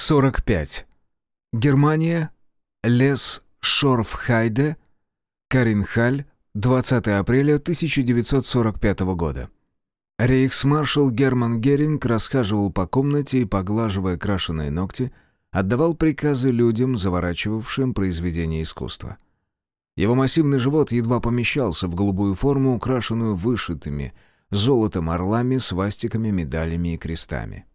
45. Германия. Лес Шорфхайде. Каринхаль. 20 апреля 1945 года. Рейхсмаршал Герман Геринг расхаживал по комнате и, поглаживая крашеные ногти, отдавал приказы людям, заворачивавшим произведения искусства. Его массивный живот едва помещался в голубую форму, украшенную вышитыми золотом орлами, свастиками, медалями и крестами.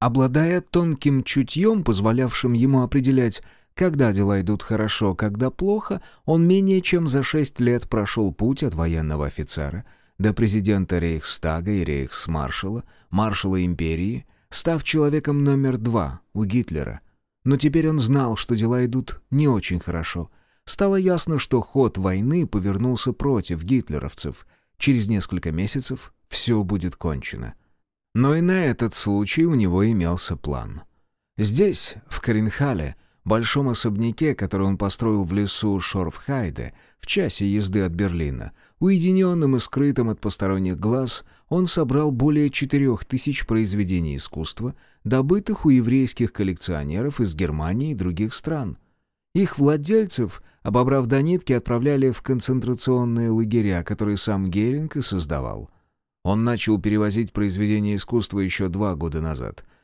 Обладая тонким чутьем, позволявшим ему определять, когда дела идут хорошо, когда плохо, он менее чем за шесть лет прошел путь от военного офицера до президента Рейхстага и Рейхсмаршала, маршала империи, став человеком номер два у Гитлера. Но теперь он знал, что дела идут не очень хорошо. Стало ясно, что ход войны повернулся против гитлеровцев. Через несколько месяцев все будет кончено. Но и на этот случай у него имелся план. Здесь, в Каринхале, большом особняке, который он построил в лесу Шорфхайде, в часе езды от Берлина, уединенным и скрытым от посторонних глаз, он собрал более четырех тысяч произведений искусства, добытых у еврейских коллекционеров из Германии и других стран. Их владельцев, обобрав до нитки, отправляли в концентрационные лагеря, которые сам Геринг и создавал. Он начал перевозить произведения искусства еще два года назад —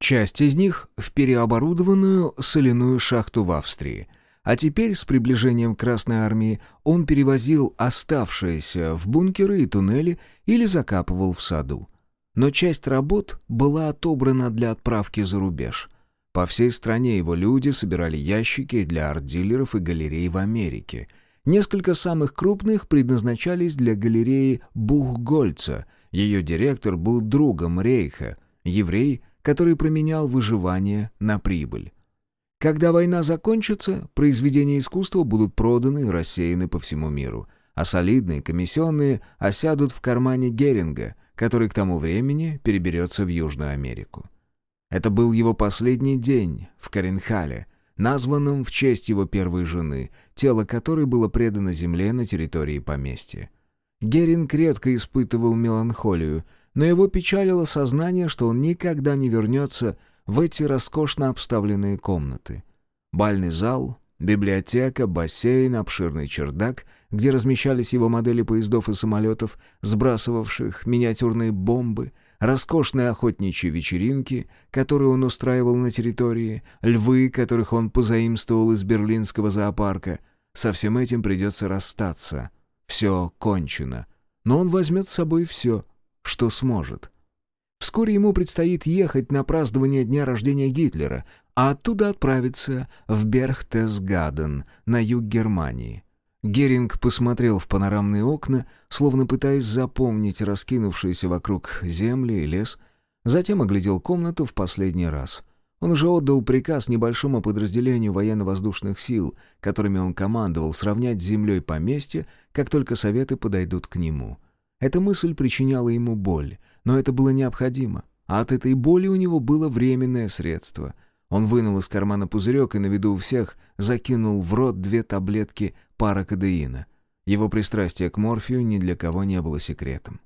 Часть из них в переоборудованную соляную шахту в Австрии. А теперь, с приближением Красной Армии, он перевозил оставшиеся в бункеры и туннели или закапывал в саду. Но часть работ была отобрана для отправки за рубеж. По всей стране его люди собирали ящики для арт-дилеров и галерей в Америке. Несколько самых крупных предназначались для галереи Бухгольца. Ее директор был другом Рейха, еврей – который променял выживание на прибыль. Когда война закончится, произведения искусства будут проданы и рассеяны по всему миру, а солидные комиссионные осядут в кармане Геринга, который к тому времени переберется в Южную Америку. Это был его последний день в Каренхале, названном в честь его первой жены, тело которой было предано земле на территории поместья. Геринг редко испытывал меланхолию, но его печалило сознание, что он никогда не вернется в эти роскошно обставленные комнаты. Бальный зал, библиотека, бассейн, обширный чердак, где размещались его модели поездов и самолетов, сбрасывавших миниатюрные бомбы, роскошные охотничьи вечеринки, которые он устраивал на территории, львы, которых он позаимствовал из берлинского зоопарка. Со всем этим придется расстаться. Все кончено. Но он возьмет с собой все — что сможет. Вскоре ему предстоит ехать на празднование дня рождения Гитлера, а оттуда отправиться в Берхтесгаден, на юг Германии. Геринг посмотрел в панорамные окна, словно пытаясь запомнить раскинувшиеся вокруг земли и лес, затем оглядел комнату в последний раз. Он уже отдал приказ небольшому подразделению военно-воздушных сил, которыми он командовал, сравнять с землей поместье, как только советы подойдут к нему — эта мысль причиняла ему боль, но это было необходимо, а от этой боли у него было временное средство. Он вынул из кармана пузырек и на виду у всех закинул в рот две таблетки паракодеина. Его пристрастие к морфию ни для кого не было секретом.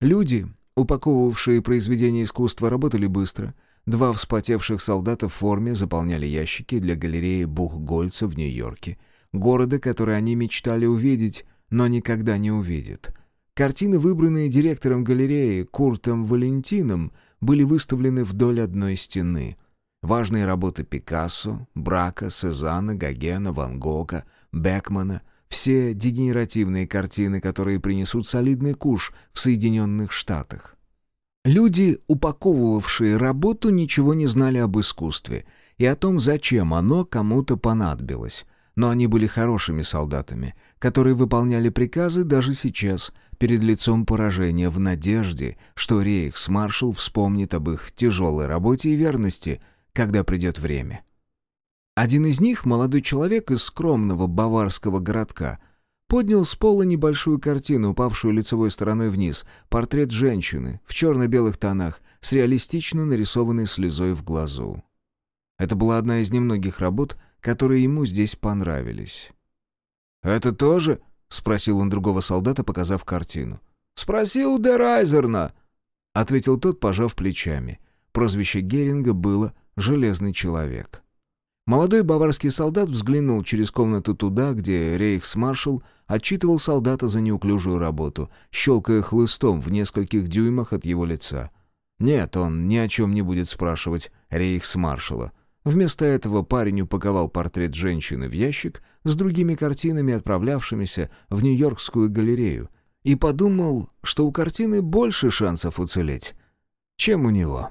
Люди, упаковывавшие произведения искусства, работали быстро. Два вспотевших солдата в форме заполняли ящики для галереи Бухгольца в Нью-Йорке, города, который они мечтали увидеть, но никогда не увидят — Картины, выбранные директором галереи Куртом Валентином, были выставлены вдоль одной стены. Важные работы Пикассо, Брака, Сезанна, Гогена, Ван Гога, Бекмана — все дегенеративные картины, которые принесут солидный куш в Соединенных Штатах. Люди, упаковывавшие работу, ничего не знали об искусстве и о том, зачем оно кому-то понадобилось. Но они были хорошими солдатами, которые выполняли приказы даже сейчас — перед лицом поражения в надежде, что рейхсмаршал вспомнит об их тяжелой работе и верности, когда придет время. Один из них, молодой человек из скромного баварского городка, поднял с пола небольшую картину, упавшую лицевой стороной вниз, портрет женщины в черно-белых тонах с реалистично нарисованной слезой в глазу. Это была одна из немногих работ, которые ему здесь понравились. «Это тоже?» — спросил он другого солдата, показав картину. «Спроси у Дерайзерна», — ответил тот, пожав плечами. Прозвище Геринга было железный человек. Молодой баварский солдат взглянул через комнату туда, где рейхсмаршал отчитывал солдата за неуклюжую работу, щелкая хлыстом в нескольких дюймах от его лица. Нет, он ни о чем не будет спрашивать рейхсмаршала. Вместо этого парень упаковал портрет женщины в ящик с другими картинами, отправлявшимися в Нью-Йоркскую галерею, и подумал, что у картины больше шансов уцелеть, чем у него.